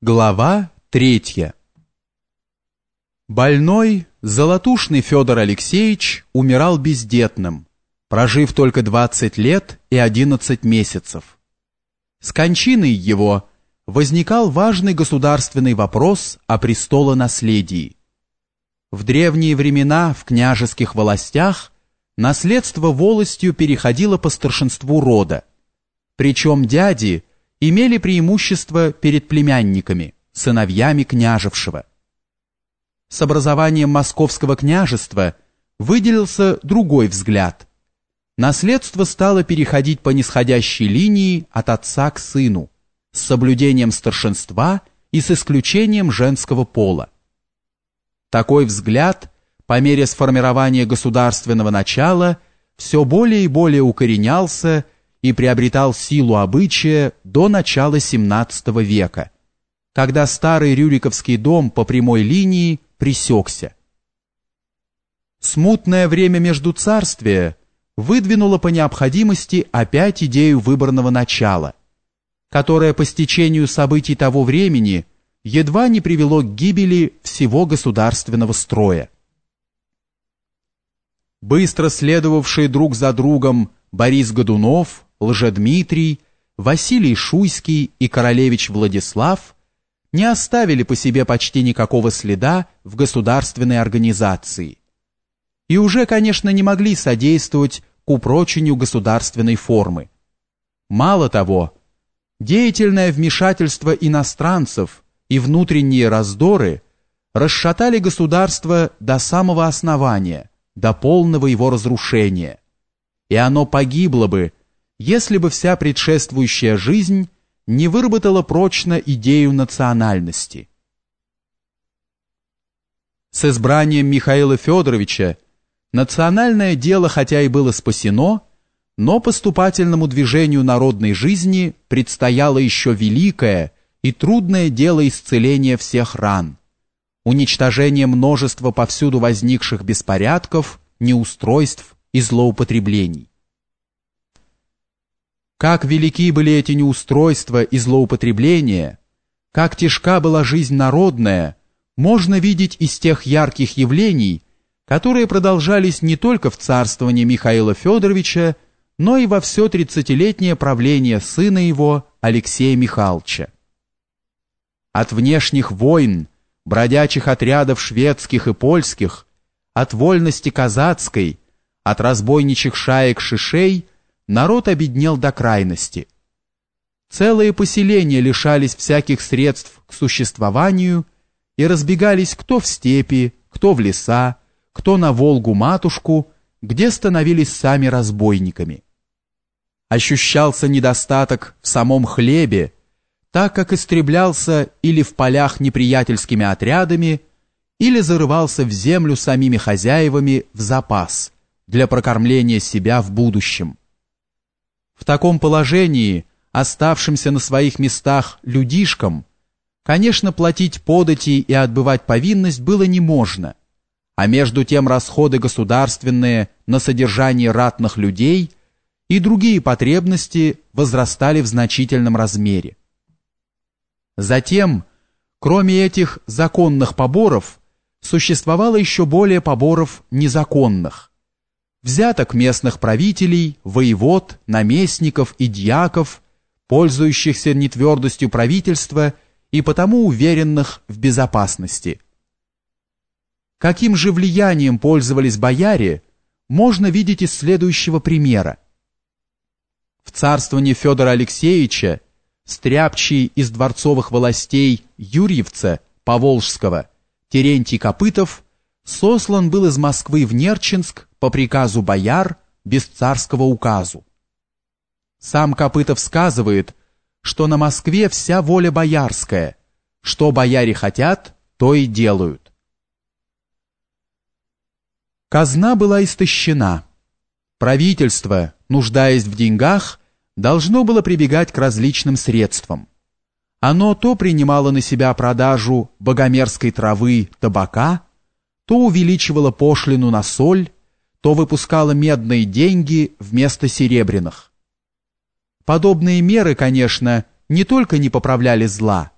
Глава третья Больной, золотушный Федор Алексеевич умирал бездетным, прожив только 20 лет и 11 месяцев. С кончиной его возникал важный государственный вопрос о престолонаследии. В древние времена в княжеских властях наследство волостью переходило по старшинству рода, причем дяди – имели преимущество перед племянниками, сыновьями княжевшего. С образованием московского княжества выделился другой взгляд. Наследство стало переходить по нисходящей линии от отца к сыну, с соблюдением старшинства и с исключением женского пола. Такой взгляд, по мере сформирования государственного начала, все более и более укоренялся и приобретал силу обычая до начала XVII века, когда старый Рюриковский дом по прямой линии пресекся. Смутное время между царствия выдвинуло по необходимости опять идею выборного начала, которое по стечению событий того времени едва не привело к гибели всего государственного строя. Быстро следовавшие друг за другом Борис Годунов, Лжедмитрий, Василий Шуйский и королевич Владислав не оставили по себе почти никакого следа в государственной организации и уже, конечно, не могли содействовать к упрочению государственной формы. Мало того, деятельное вмешательство иностранцев и внутренние раздоры расшатали государство до самого основания, до полного его разрушения, и оно погибло бы, если бы вся предшествующая жизнь не выработала прочно идею национальности. С избранием Михаила Федоровича национальное дело хотя и было спасено, но поступательному движению народной жизни предстояло еще великое и трудное дело исцеления всех ран, уничтожение множества повсюду возникших беспорядков, неустройств и злоупотреблений. Как велики были эти неустройства и злоупотребления, как тяжка была жизнь народная, можно видеть из тех ярких явлений, которые продолжались не только в царствовании Михаила Федоровича, но и во все тридцатилетнее правление сына его Алексея Михайловича. От внешних войн, бродячих отрядов шведских и польских, от вольности казацкой, от разбойничьих шаек шишей – народ обеднел до крайности. Целые поселения лишались всяких средств к существованию и разбегались кто в степи, кто в леса, кто на Волгу-матушку, где становились сами разбойниками. Ощущался недостаток в самом хлебе, так как истреблялся или в полях неприятельскими отрядами, или зарывался в землю самими хозяевами в запас для прокормления себя в будущем. В таком положении, оставшимся на своих местах людишкам, конечно, платить подати и отбывать повинность было не можно, а между тем расходы государственные на содержание ратных людей и другие потребности возрастали в значительном размере. Затем, кроме этих законных поборов, существовало еще более поборов незаконных, взяток местных правителей, воевод, наместников и дьяков, пользующихся нетвердостью правительства и потому уверенных в безопасности. Каким же влиянием пользовались бояре, можно видеть из следующего примера. В царствовании Федора Алексеевича стряпчий из дворцовых властей Юрьевца Поволжского Терентий Копытов сослан был из Москвы в Нерчинск по приказу бояр без царского указу. Сам Копытов сказывает, что на Москве вся воля боярская, что бояре хотят, то и делают. Казна была истощена. Правительство, нуждаясь в деньгах, должно было прибегать к различным средствам. Оно то принимало на себя продажу богомерзкой травы, табака, то увеличивало пошлину на соль, то выпускала медные деньги вместо серебряных. Подобные меры, конечно, не только не поправляли зла,